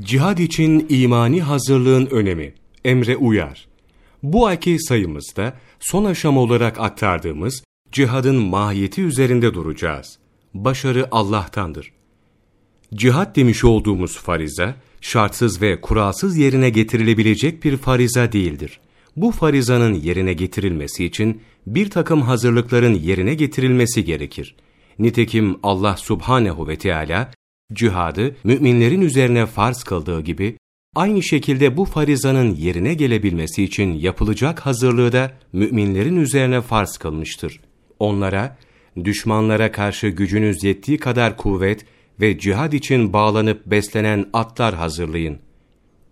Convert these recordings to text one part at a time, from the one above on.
Cihad için imani hazırlığın önemi. Emre uyar. Bu ayki sayımızda son aşama olarak aktardığımız cihadın mahiyeti üzerinde duracağız. Başarı Allah'tandır. Cihad demiş olduğumuz fariza, şartsız ve kuralsız yerine getirilebilecek bir fariza değildir. Bu farizanın yerine getirilmesi için bir takım hazırlıkların yerine getirilmesi gerekir. Nitekim Allah subhanehu ve Teala cihadı müminlerin üzerine farz kıldığı gibi, aynı şekilde bu farizanın yerine gelebilmesi için yapılacak hazırlığı da müminlerin üzerine farz kılmıştır. Onlara, düşmanlara karşı gücünüz yettiği kadar kuvvet ve cihad için bağlanıp beslenen atlar hazırlayın.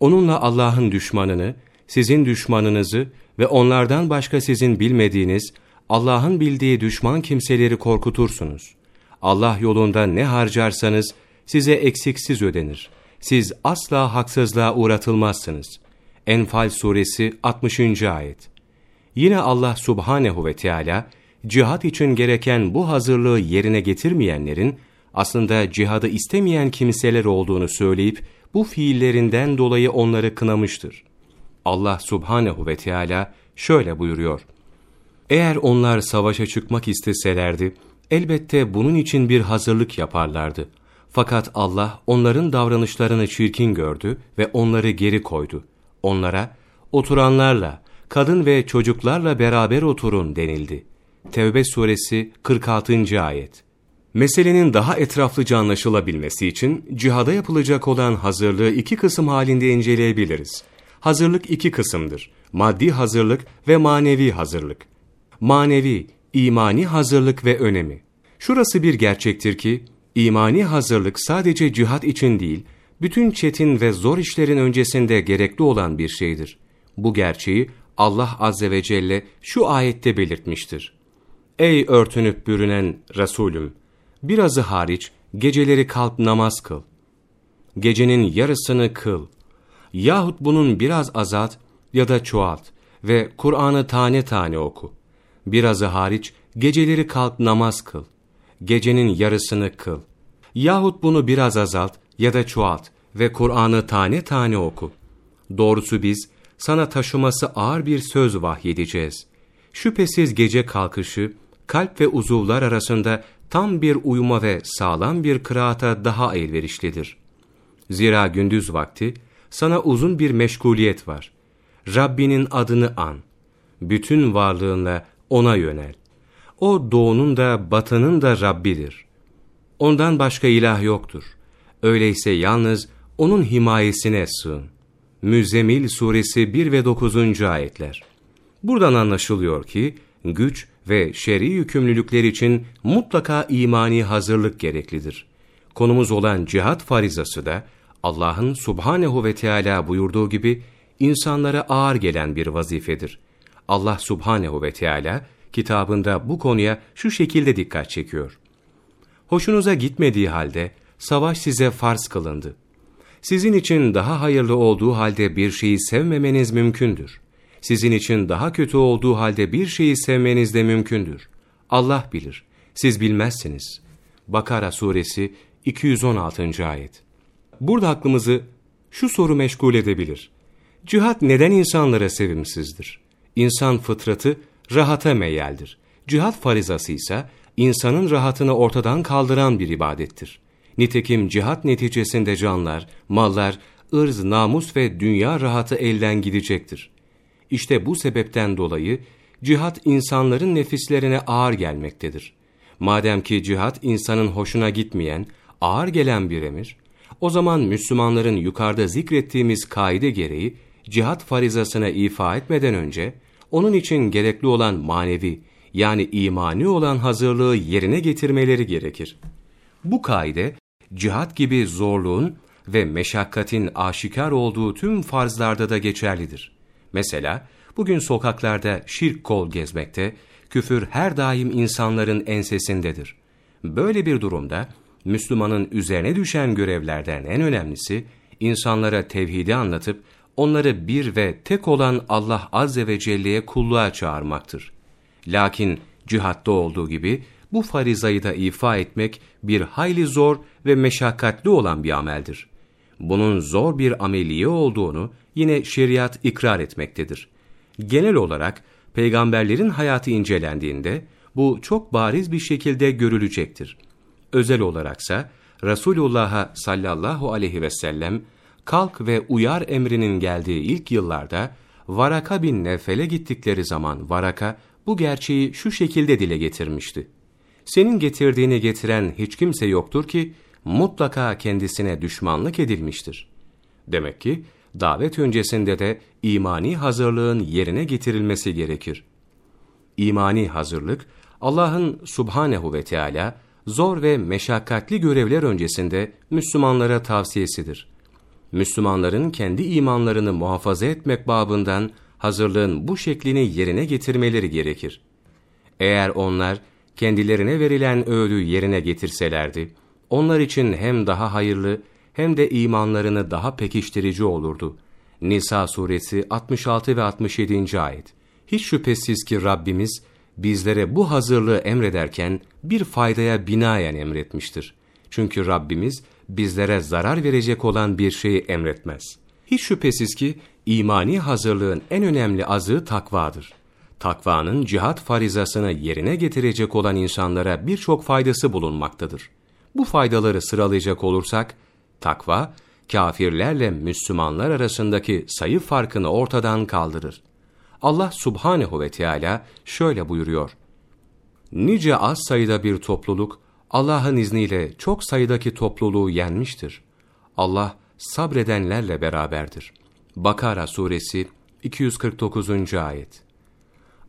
Onunla Allah'ın düşmanını, sizin düşmanınızı ve onlardan başka sizin bilmediğiniz, Allah'ın bildiği düşman kimseleri korkutursunuz. Allah yolunda ne harcarsanız size eksiksiz ödenir. Siz asla haksızlığa uğratılmazsınız. Enfal suresi 60. ayet. Yine Allah subhanehu ve Teala cihat için gereken bu hazırlığı yerine getirmeyenlerin aslında cihadı istemeyen kimseler olduğunu söyleyip bu fiillerinden dolayı onları kınamıştır. Allah subhanehu ve Teala şöyle buyuruyor. Eğer onlar savaşa çıkmak isteselerdi, elbette bunun için bir hazırlık yaparlardı. Fakat Allah onların davranışlarını çirkin gördü ve onları geri koydu. Onlara, oturanlarla, kadın ve çocuklarla beraber oturun denildi. Tevbe suresi 46. ayet. Meselenin daha etraflıca anlaşılabilmesi için cihada yapılacak olan hazırlığı iki kısım halinde inceleyebiliriz. Hazırlık iki kısımdır. Maddi hazırlık ve manevi hazırlık. Manevi, imani hazırlık ve önemi. Şurası bir gerçektir ki, imani hazırlık sadece cihat için değil, bütün çetin ve zor işlerin öncesinde gerekli olan bir şeydir. Bu gerçeği Allah Azze ve Celle şu ayette belirtmiştir. Ey örtünüp bürünen Resulüm! Birazı hariç geceleri kalk namaz kıl. Gecenin yarısını kıl. Yahut bunun biraz azalt ya da çoğalt ve Kur'an'ı tane tane oku. Birazı hariç geceleri kalk namaz kıl. Gecenin yarısını kıl. Yahut bunu biraz azalt ya da çoğalt ve Kur'an'ı tane tane oku. Doğrusu biz sana taşıması ağır bir söz vahyedeceğiz. Şüphesiz gece kalkışı, kalp ve uzuvlar arasında tam bir uyuma ve sağlam bir kıraata daha elverişlidir. Zira gündüz vakti sana uzun bir meşguliyet var. Rabbinin adını an. Bütün varlığınla ona yönel. O doğunun da batının da Rabbidir. Ondan başka ilah yoktur. Öyleyse yalnız onun himayesine sığın. Müzzemil suresi 1 ve 9. ayetler. Buradan anlaşılıyor ki güç ve şer'i yükümlülükler için mutlaka imani hazırlık gereklidir. Konumuz olan cihat farizası da Allah'ın subhanehu ve Teala buyurduğu gibi insanlara ağır gelen bir vazifedir. Allah subhanehu ve Teala kitabında bu konuya şu şekilde dikkat çekiyor. Hoşunuza gitmediği halde savaş size farz kılındı. Sizin için daha hayırlı olduğu halde bir şeyi sevmemeniz mümkündür. Sizin için daha kötü olduğu halde bir şeyi sevmeniz de mümkündür. Allah bilir, siz bilmezsiniz. Bakara suresi 216. ayet. Burada aklımızı şu soru meşgul edebilir. Cihat neden insanlara sevimsizdir? İnsan fıtratı rahata meyyaldir. Cihat farizası ise insanın rahatını ortadan kaldıran bir ibadettir. Nitekim cihat neticesinde canlar, mallar, ırz, namus ve dünya rahatı elden gidecektir. İşte bu sebepten dolayı cihat insanların nefislerine ağır gelmektedir. Madem ki cihat insanın hoşuna gitmeyen, ağır gelen bir emir, o zaman Müslümanların yukarıda zikrettiğimiz kaide gereği cihat farizasına ifa etmeden önce, onun için gerekli olan manevi, yani imani olan hazırlığı yerine getirmeleri gerekir. Bu kaide, cihat gibi zorluğun ve meşakkatin aşikar olduğu tüm farzlarda da geçerlidir. Mesela bugün sokaklarda şirk kol gezmekte, küfür her daim insanların ensesindedir. Böyle bir durumda Müslümanın üzerine düşen görevlerden en önemlisi insanlara tevhidi anlatıp onları bir ve tek olan Allah Azze ve Celle'ye kulluğa çağırmaktır. Lakin cihatta olduğu gibi bu farizayı da ifa etmek bir hayli zor ve meşakkatli olan bir ameldir. bunun zor bir ameliye olduğunu yine şeriat ikrar etmektedir. Genel olarak peygamberlerin hayatı incelendiğinde bu çok bariz bir şekilde görülecektir. Özel olaraksa Resulullah'a sallallahu aleyhi ve sellem kalk ve uyar emrinin geldiği ilk yıllarda Varaka bin Nefel'e gittikleri zaman Varaka bu gerçeği şu şekilde dile getirmişti. Senin getirdiğini getiren hiç kimse yoktur ki mutlaka kendisine düşmanlık edilmiştir. Demek ki davet öncesinde de imani hazırlığın yerine getirilmesi gerekir. İmani hazırlık, Allah'ın subhanehu ve Teala zor ve meşakkatli görevler öncesinde Müslümanlara tavsiyesidir. Müslümanların kendi imanlarını muhafaza etmek babından hazırlığın bu şeklini yerine getirmeleri gerekir. Eğer onlar kendilerine verilen öğüdü yerine getirselerdi, onlar için hem daha hayırlı hem de imanlarını daha pekiştirici olurdu. Nisa suresi 66 ve 67. ayet. Hiç şüphesiz ki Rabbimiz bizlere bu hazırlığı emrederken bir faydaya binaen emretmiştir. Çünkü Rabbimiz bizlere zarar verecek olan bir şeyi emretmez. Hiç şüphesiz ki imani hazırlığın en önemli azığı takvadır. Takvanın cihat farizasını yerine getirecek olan insanlara birçok faydası bulunmaktadır. Bu faydaları sıralayacak olursak, takva, kafirlerle Müslümanlar arasındaki sayı farkını ortadan kaldırır. Allah subhanehu ve Teala şöyle buyuruyor. Nice az sayıda bir topluluk, Allah'ın izniyle çok sayıdaki topluluğu yenmiştir. Allah sabredenlerle beraberdir. Bakara suresi 249. ayet.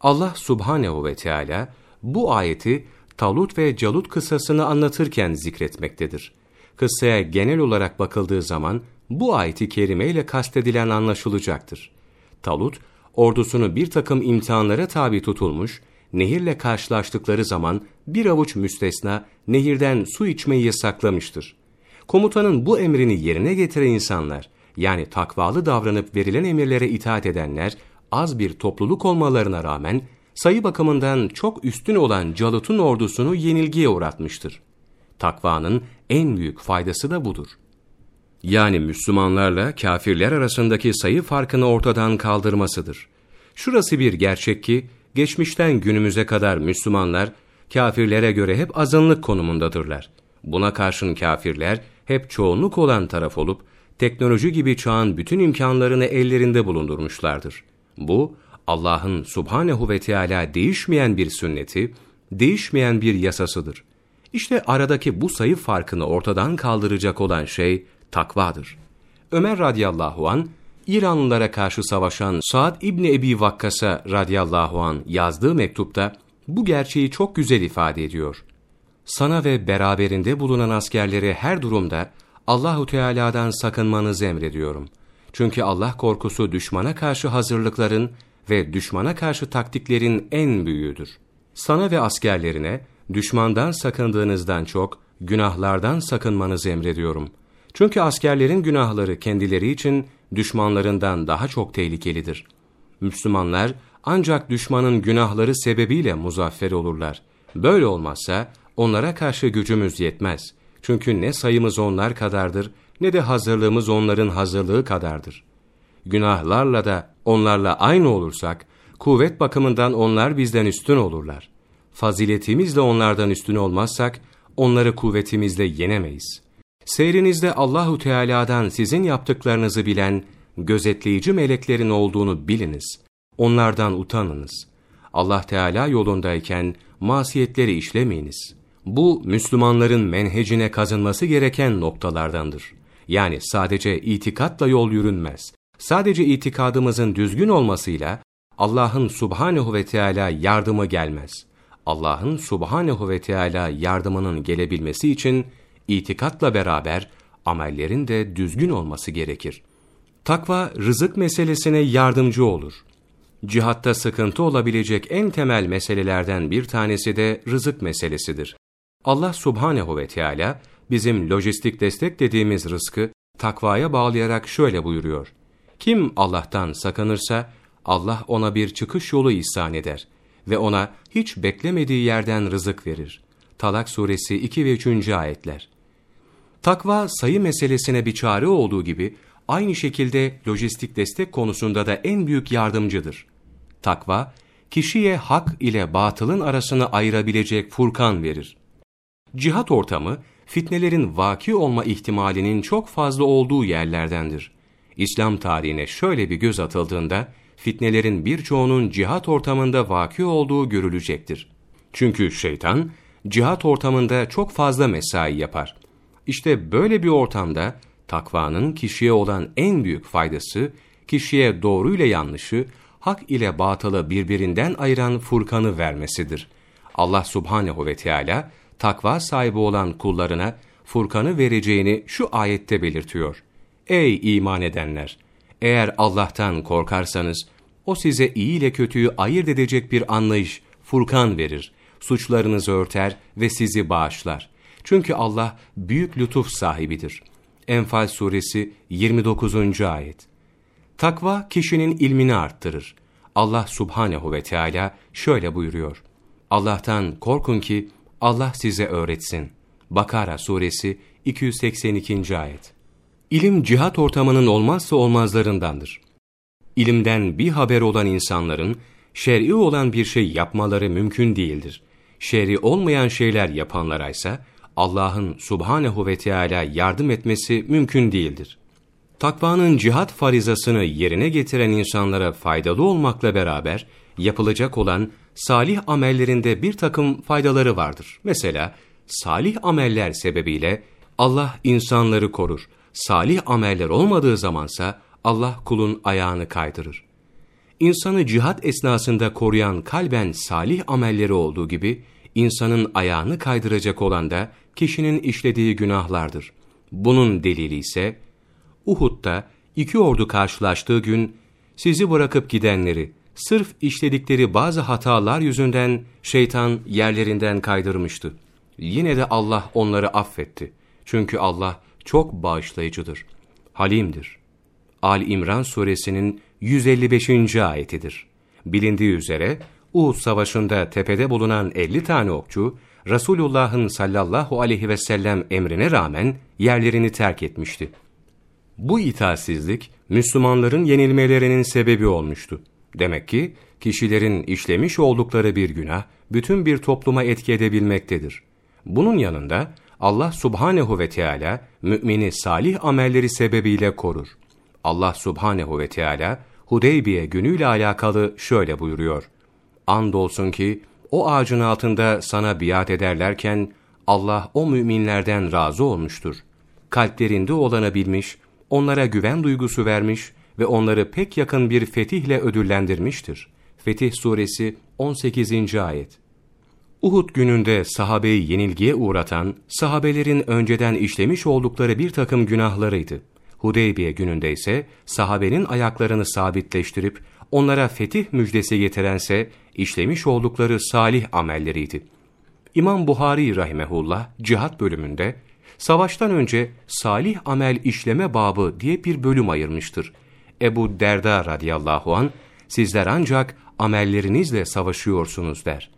Allah subhanehu ve Teala bu ayeti Talut ve Calut kıssasını anlatırken zikretmektedir. Kıssaya genel olarak bakıldığı zaman bu ayeti kerimeyle kastedilen anlaşılacaktır. Talut, ordusunu bir takım imtihanlara tabi tutulmuş, nehirle karşılaştıkları zaman bir avuç müstesna nehirden su içmeyi yasaklamıştır. Komutanın bu emrini yerine getiren insanlar, yani takvalı davranıp verilen emirlere itaat edenler, az bir topluluk olmalarına rağmen, sayı bakımından çok üstün olan Calut'un ordusunu yenilgiye uğratmıştır. Takvanın en büyük faydası da budur. Yani Müslümanlarla kafirler arasındaki sayı farkını ortadan kaldırmasıdır. Şurası bir gerçek ki, geçmişten günümüze kadar Müslümanlar, kafirlere göre hep azınlık konumundadırlar. Buna karşın kafirler, hep çoğunluk olan taraf olup, teknoloji gibi çağın bütün imkanlarını ellerinde bulundurmuşlardır. Bu, Allah'ın subhanehu ve Teala değişmeyen bir sünneti, değişmeyen bir yasasıdır. İşte aradaki bu sayı farkını ortadan kaldıracak olan şey takvadır. Ömer radıyallahu an İranlılara karşı savaşan Saad İbni Ebi Vakkas'a radıyallahu an yazdığı mektupta bu gerçeği çok güzel ifade ediyor. Sana ve beraberinde bulunan askerleri her durumda Allahu Teala'dan sakınmanızı emrediyorum. Çünkü Allah korkusu düşmana karşı hazırlıkların ve düşmana karşı taktiklerin en büyüğüdür. Sana ve askerlerine düşmandan sakındığınızdan çok günahlardan sakınmanızı emrediyorum. Çünkü askerlerin günahları kendileri için düşmanlarından daha çok tehlikelidir. Müslümanlar ancak düşmanın günahları sebebiyle muzaffer olurlar. Böyle olmazsa onlara karşı gücümüz yetmez. Çünkü ne sayımız onlar kadardır ne de hazırlığımız onların hazırlığı kadardır. Günahlarla da onlarla aynı olursak, kuvvet bakımından onlar bizden üstün olurlar. Faziletimizle onlardan üstün olmazsak, onları kuvvetimizle yenemeyiz. Seyrinizde Allahu Teala'dan sizin yaptıklarınızı bilen, gözetleyici meleklerin olduğunu biliniz. Onlardan utanınız. Allah Teala yolundayken masiyetleri işlemeyiniz. Bu, Müslümanların menhecine kazınması gereken noktalardandır. Yani sadece itikatla yol yürünmez. Sadece itikadımızın düzgün olmasıyla Allah'ın subhanehu ve Teala yardımı gelmez. Allah'ın subhanehu ve Teala yardımının gelebilmesi için itikatla beraber amellerin de düzgün olması gerekir. Takva rızık meselesine yardımcı olur. Cihatta sıkıntı olabilecek en temel meselelerden bir tanesi de rızık meselesidir. Allah subhanehu ve Teala bizim lojistik destek dediğimiz rızkı takvaya bağlayarak şöyle buyuruyor. Kim Allah'tan sakınırsa Allah ona bir çıkış yolu ihsan eder ve ona hiç beklemediği yerden rızık verir. Talak suresi 2 ve 3. ayetler. Takva sayı meselesine bir çare olduğu gibi aynı şekilde lojistik destek konusunda da en büyük yardımcıdır. Takva, kişiye hak ile batılın arasını ayırabilecek furkan verir. Cihat ortamı, fitnelerin vaki olma ihtimalinin çok fazla olduğu yerlerdendir. İslam tarihine şöyle bir göz atıldığında, fitnelerin birçoğunun cihat ortamında vaki olduğu görülecektir. Çünkü şeytan, cihat ortamında çok fazla mesai yapar. İşte böyle bir ortamda, takvanın kişiye olan en büyük faydası, kişiye doğru ile yanlışı, hak ile batılı birbirinden ayıran Furkan'ı vermesidir. Allah subhanehu ve Teala takva sahibi olan kullarına Furkan'ı vereceğini şu ayette belirtiyor. Ey iman edenler! Eğer Allah'tan korkarsanız, o size iyi ile kötüyü ayırt edecek bir anlayış, Furkan verir, suçlarınızı örter ve sizi bağışlar. Çünkü Allah büyük lütuf sahibidir. Enfal suresi 29. ayet. Takva kişinin ilmini arttırır. Allah subhanehu ve Teala şöyle buyuruyor. Allah'tan korkun ki Allah size öğretsin. Bakara suresi 282. ayet. İlim cihat ortamının olmazsa olmazlarındandır. İlimden bir haber olan insanların şer'i olan bir şey yapmaları mümkün değildir. Şer'i olmayan şeyler yapanlara ise Allah'ın subhanehu ve Teala yardım etmesi mümkün değildir. Takvanın cihat farizasını yerine getiren insanlara faydalı olmakla beraber yapılacak olan salih amellerinde bir takım faydaları vardır. Mesela salih ameller sebebiyle Allah insanları korur. Salih ameller olmadığı zamansa Allah kulun ayağını kaydırır. İnsanı cihat esnasında koruyan kalben salih amelleri olduğu gibi, insanın ayağını kaydıracak olan da kişinin işlediği günahlardır. Bunun delili ise, Uhud'da iki ordu karşılaştığı gün, sizi bırakıp gidenleri, sırf işledikleri bazı hatalar yüzünden şeytan yerlerinden kaydırmıştı. Yine de Allah onları affetti. Çünkü Allah çok bağışlayıcıdır. Halimdir. Al İmran suresinin 155. ayetidir. Bilindiği üzere Uhud savaşında tepede bulunan 50 tane okçu Resulullah'ın sallallahu aleyhi ve sellem emrine rağmen yerlerini terk etmişti. Bu itaatsizlik Müslümanların yenilmelerinin sebebi olmuştu. Demek ki kişilerin işlemiş oldukları bir günah bütün bir topluma etki edebilmektedir. Bunun yanında Allah subhanehu ve Teala mümini salih amelleri sebebiyle korur. Allah subhanehu ve Teala Hudeybiye günüyle alakalı şöyle buyuruyor. Andolsun ki o ağacın altında sana biat ederlerken Allah o müminlerden razı olmuştur. Kalplerinde olanı bilmiş, onlara güven duygusu vermiş ve onları pek yakın bir fetihle ödüllendirmiştir. Fetih Suresi 18. Ayet Uhud gününde sahabeyi yenilgiye uğratan, sahabelerin önceden işlemiş oldukları bir takım günahlarıydı. Hudeybiye gününde ise sahabenin ayaklarını sabitleştirip onlara fetih müjdesi getirense işlemiş oldukları salih amelleriydi. İmam Buhari rahimehullah cihat bölümünde savaştan önce salih amel işleme babı diye bir bölüm ayırmıştır. Ebu Derda radıyallahu an sizler ancak amellerinizle savaşıyorsunuz der.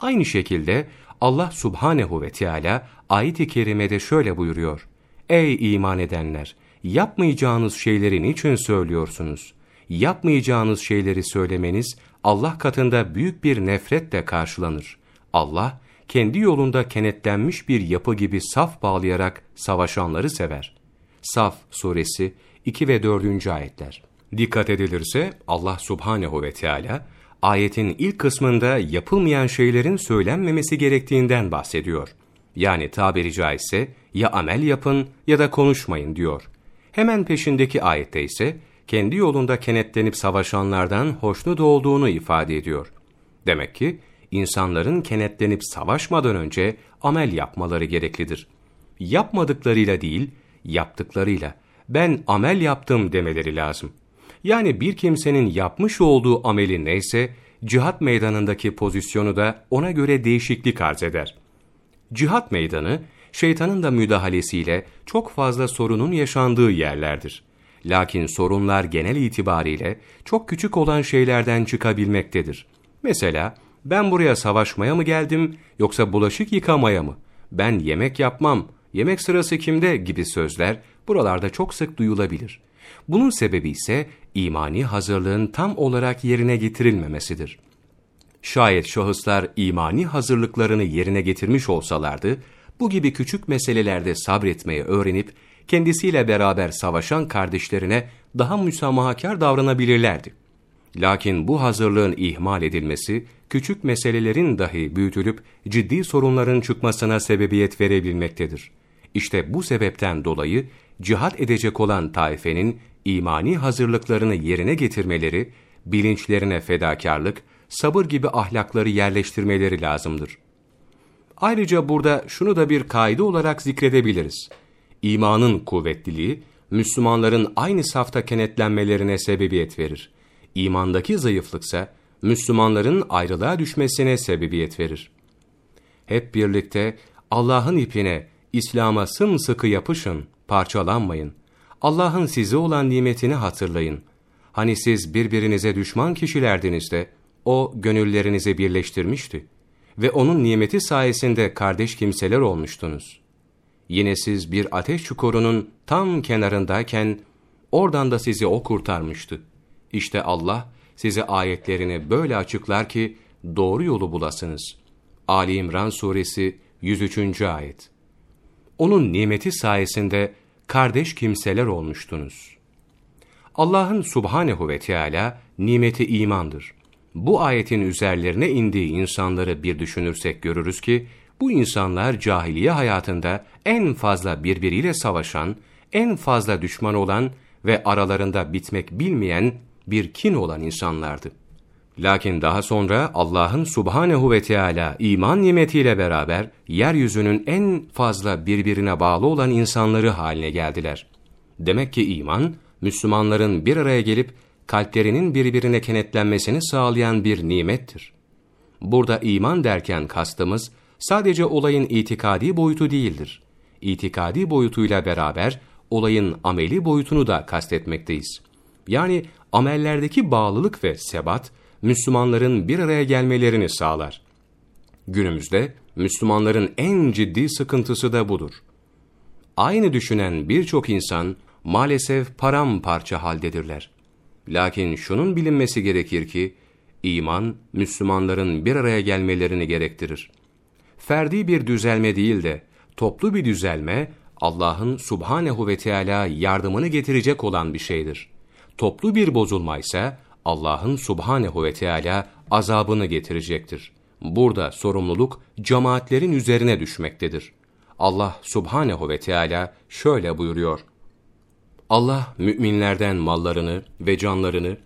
Aynı şekilde Allah subhanehu ve Teala ayet-i kerimede şöyle buyuruyor. Ey iman edenler! Yapmayacağınız şeyleri niçin söylüyorsunuz? Yapmayacağınız şeyleri söylemeniz Allah katında büyük bir nefretle karşılanır. Allah, kendi yolunda kenetlenmiş bir yapı gibi saf bağlayarak savaşanları sever. Saf suresi 2 ve 4. ayetler. Dikkat edilirse Allah subhanehu ve Teala ayetin ilk kısmında yapılmayan şeylerin söylenmemesi gerektiğinden bahsediyor. Yani tabiri caizse ya amel yapın ya da konuşmayın diyor. Hemen peşindeki ayette ise kendi yolunda kenetlenip savaşanlardan hoşnut olduğunu ifade ediyor. Demek ki insanların kenetlenip savaşmadan önce amel yapmaları gereklidir. Yapmadıklarıyla değil, yaptıklarıyla ben amel yaptım demeleri lazım. Yani bir kimsenin yapmış olduğu ameli neyse, cihat meydanındaki pozisyonu da ona göre değişiklik arz eder. Cihat meydanı, şeytanın da müdahalesiyle çok fazla sorunun yaşandığı yerlerdir. Lakin sorunlar genel itibariyle çok küçük olan şeylerden çıkabilmektedir. Mesela, ben buraya savaşmaya mı geldim yoksa bulaşık yıkamaya mı? Ben yemek yapmam, yemek sırası kimde gibi sözler buralarda çok sık duyulabilir. Bunun sebebi ise imani hazırlığın tam olarak yerine getirilmemesidir. Şayet şahıslar imani hazırlıklarını yerine getirmiş olsalardı, bu gibi küçük meselelerde sabretmeyi öğrenip, kendisiyle beraber savaşan kardeşlerine daha müsamahakar davranabilirlerdi. Lakin bu hazırlığın ihmal edilmesi, küçük meselelerin dahi büyütülüp ciddi sorunların çıkmasına sebebiyet verebilmektedir. İşte bu sebepten dolayı cihat edecek olan taifenin imani hazırlıklarını yerine getirmeleri, bilinçlerine fedakarlık, sabır gibi ahlakları yerleştirmeleri lazımdır. Ayrıca burada şunu da bir kaide olarak zikredebiliriz. İmanın kuvvetliliği, Müslümanların aynı safta kenetlenmelerine sebebiyet verir. İmandaki zayıflıksa, Müslümanların ayrılığa düşmesine sebebiyet verir. Hep birlikte Allah'ın ipine, İslam'a sımsıkı yapışın, parçalanmayın. Allah'ın size olan nimetini hatırlayın. Hani siz birbirinize düşman kişilerdiniz de, o gönüllerinizi birleştirmişti. Ve onun nimeti sayesinde kardeş kimseler olmuştunuz. Yine siz bir ateş çukurunun tam kenarındayken, oradan da sizi o kurtarmıştı. İşte Allah, size ayetlerini böyle açıklar ki, doğru yolu bulasınız. Ali İmran Suresi 103. Ayet Onun nimeti sayesinde kardeş kimseler olmuştunuz. Allah'ın subhanehu ve Teala nimeti imandır. Bu ayetin üzerlerine indiği insanları bir düşünürsek görürüz ki, bu insanlar cahiliye hayatında en fazla birbiriyle savaşan, en fazla düşman olan ve aralarında bitmek bilmeyen bir kin olan insanlardı. Lakin daha sonra Allah'ın subhanehu ve Teala iman nimetiyle beraber yeryüzünün en fazla birbirine bağlı olan insanları haline geldiler. Demek ki iman, Müslümanların bir araya gelip kalplerinin birbirine kenetlenmesini sağlayan bir nimettir. Burada iman derken kastımız sadece olayın itikadi boyutu değildir. İtikadi boyutuyla beraber olayın ameli boyutunu da kastetmekteyiz. Yani amellerdeki bağlılık ve sebat, Müslümanların bir araya gelmelerini sağlar. Günümüzde Müslümanların en ciddi sıkıntısı da budur. Aynı düşünen birçok insan maalesef paramparça haldedirler. Lakin şunun bilinmesi gerekir ki, iman, Müslümanların bir araya gelmelerini gerektirir. Ferdi bir düzelme değil de, toplu bir düzelme, Allah'ın subhanehu ve Teala yardımını getirecek olan bir şeydir. Toplu bir bozulma ise, Allah'ın subhanehu ve Teala azabını getirecektir. Burada sorumluluk cemaatlerin üzerine düşmektedir. Allah subhanehu ve Teala şöyle buyuruyor. Allah müminlerden mallarını ve canlarını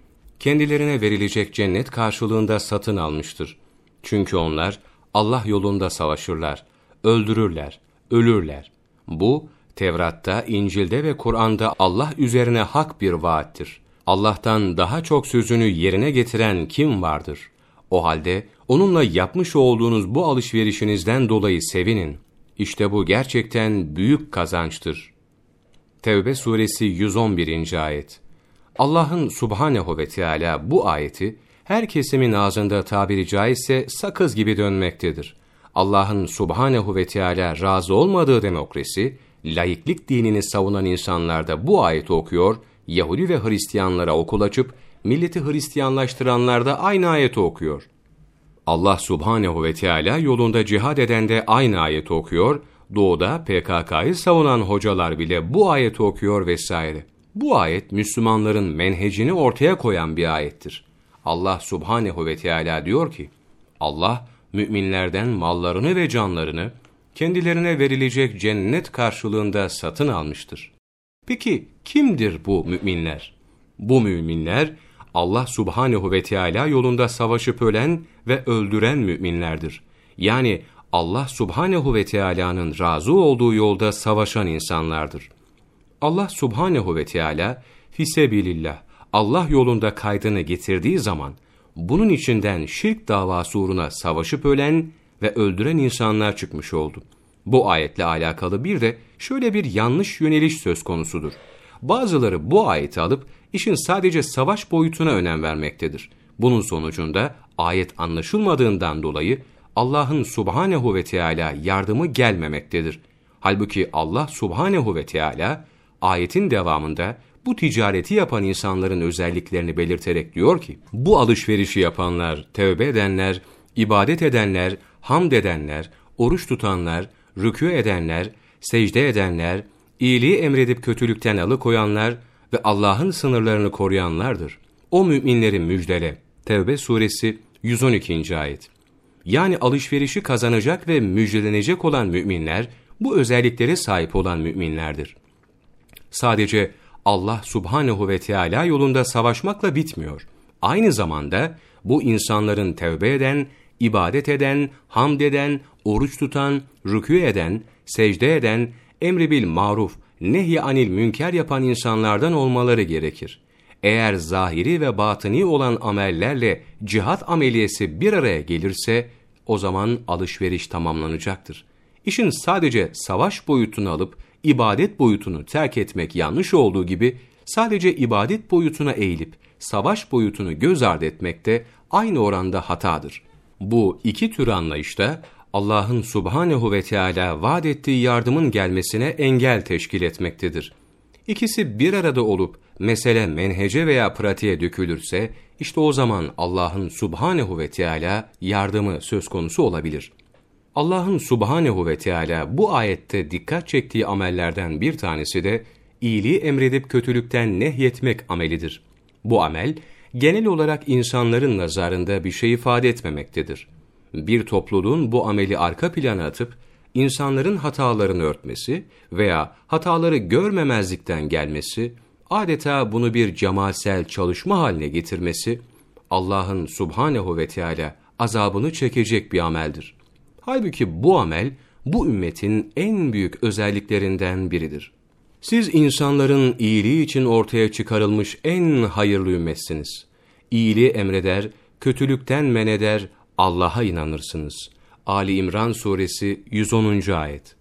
kendilerine verilecek cennet karşılığında satın almıştır. Çünkü onlar Allah yolunda savaşırlar, öldürürler, ölürler. Bu Tevrat'ta, İncil'de ve Kur'an'da Allah üzerine hak bir vaattir. Allah'tan daha çok sözünü yerine getiren kim vardır? O halde onunla yapmış olduğunuz bu alışverişinizden dolayı sevinin. İşte bu gerçekten büyük kazançtır. Tevbe suresi 111. ayet. Allah'ın subhanehu ve Teala bu ayeti her kesimin ağzında tabiri caizse sakız gibi dönmektedir. Allah'ın subhanehu ve Teala razı olmadığı demokrasi, laiklik dinini savunan insanlar da bu ayeti okuyor, Yahudi ve Hristiyanlara okul açıp, milleti Hristiyanlaştıranlar da aynı ayeti okuyor. Allah subhanehu ve Teala yolunda cihad eden de aynı ayeti okuyor, doğuda PKK'yı savunan hocalar bile bu ayeti okuyor vesaire. Bu ayet Müslümanların menhecini ortaya koyan bir ayettir. Allah subhanehu ve Teala diyor ki, Allah müminlerden mallarını ve canlarını kendilerine verilecek cennet karşılığında satın almıştır. Peki kimdir bu müminler? Bu müminler Allah subhanehu ve Teala yolunda savaşıp ölen ve öldüren müminlerdir. Yani Allah subhanehu ve Teala'nın razı olduğu yolda savaşan insanlardır. Allah subhanehu ve Teala fisebilillah Allah yolunda kaydını getirdiği zaman bunun içinden şirk davası uğruna savaşıp ölen ve öldüren insanlar çıkmış oldu. Bu ayetle alakalı bir de şöyle bir yanlış yöneliş söz konusudur. Bazıları bu ayeti alıp işin sadece savaş boyutuna önem vermektedir. Bunun sonucunda ayet anlaşılmadığından dolayı Allah'ın subhanehu ve Teala yardımı gelmemektedir. Halbuki Allah subhanehu ve Teala ayetin devamında bu ticareti yapan insanların özelliklerini belirterek diyor ki, bu alışverişi yapanlar, tövbe edenler, ibadet edenler, hamd edenler, oruç tutanlar, rükû edenler, secde edenler, iyiliği emredip kötülükten alıkoyanlar ve Allah'ın sınırlarını koruyanlardır. O müminleri müjdele. Tevbe suresi 112. ayet. Yani alışverişi kazanacak ve müjdelenecek olan müminler, bu özelliklere sahip olan müminlerdir. Sadece Allah subhanehu ve Teala yolunda savaşmakla bitmiyor. Aynı zamanda bu insanların tevbe eden, ibadet eden, hamd eden, oruç tutan, rükû eden, secde eden, emri bil maruf, nehy anil münker yapan insanlardan olmaları gerekir. Eğer zahiri ve batıni olan amellerle cihat ameliyesi bir araya gelirse, o zaman alışveriş tamamlanacaktır. İşin sadece savaş boyutunu alıp ibadet boyutunu terk etmek yanlış olduğu gibi sadece ibadet boyutuna eğilip savaş boyutunu göz ardı etmek de aynı oranda hatadır. Bu iki tür anlayışta Allah'ın subhanehu ve Teala vaat ettiği yardımın gelmesine engel teşkil etmektedir. İkisi bir arada olup mesele menhece veya pratiğe dökülürse işte o zaman Allah'ın subhanehu ve Teala yardımı söz konusu olabilir. Allah'ın subhanehu ve Teala bu ayette dikkat çektiği amellerden bir tanesi de iyiliği emredip kötülükten nehyetmek amelidir. Bu amel genel olarak insanların nazarında bir şey ifade etmemektedir. Bir topluluğun bu ameli arka plana atıp insanların hatalarını örtmesi veya hataları görmemezlikten gelmesi, adeta bunu bir cemalsel çalışma haline getirmesi, Allah'ın subhanehu ve Teala azabını çekecek bir ameldir. Halbuki bu amel, bu ümmetin en büyük özelliklerinden biridir. Siz insanların iyiliği için ortaya çıkarılmış en hayırlı ümmetsiniz. İyiliği emreder, kötülükten men eder, Allah'a inanırsınız. Ali İmran suresi 110. ayet.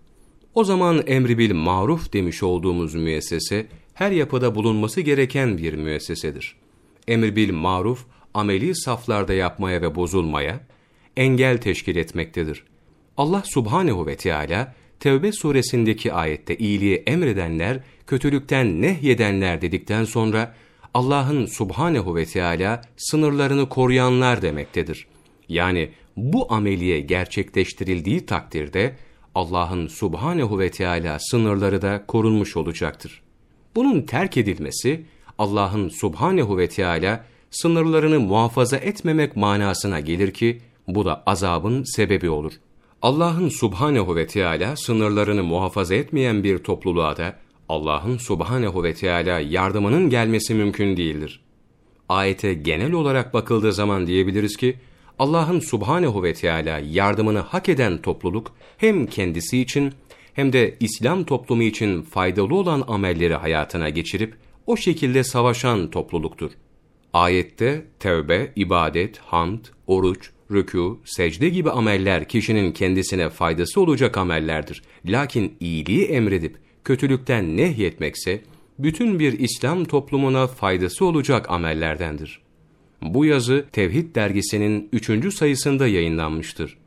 O zaman emri bil maruf demiş olduğumuz müessese, her yapıda bulunması gereken bir müessesedir. Emir bil maruf, ameli saflarda yapmaya ve bozulmaya, engel teşkil etmektedir. Allah subhanehu ve Teala Tevbe suresindeki ayette iyiliği emredenler, kötülükten nehyedenler dedikten sonra Allah'ın subhanehu ve Teala sınırlarını koruyanlar demektedir. Yani bu ameliye gerçekleştirildiği takdirde Allah'ın subhanehu ve Teala sınırları da korunmuş olacaktır. Bunun terk edilmesi Allah'ın subhanehu ve Teala sınırlarını muhafaza etmemek manasına gelir ki bu da azabın sebebi olur. Allah'ın subhanehu ve Teala sınırlarını muhafaza etmeyen bir topluluğa da Allah'ın subhanehu ve Teala yardımının gelmesi mümkün değildir. Ayete genel olarak bakıldığı zaman diyebiliriz ki Allah'ın subhanehu ve Teala yardımını hak eden topluluk hem kendisi için hem de İslam toplumu için faydalı olan amelleri hayatına geçirip o şekilde savaşan topluluktur. Ayette tevbe, ibadet, hamd, oruç, rükû, secde gibi ameller kişinin kendisine faydası olacak amellerdir. Lakin iyiliği emredip kötülükten nehyetmekse bütün bir İslam toplumuna faydası olacak amellerdendir. Bu yazı Tevhid dergisinin 3. sayısında yayınlanmıştır.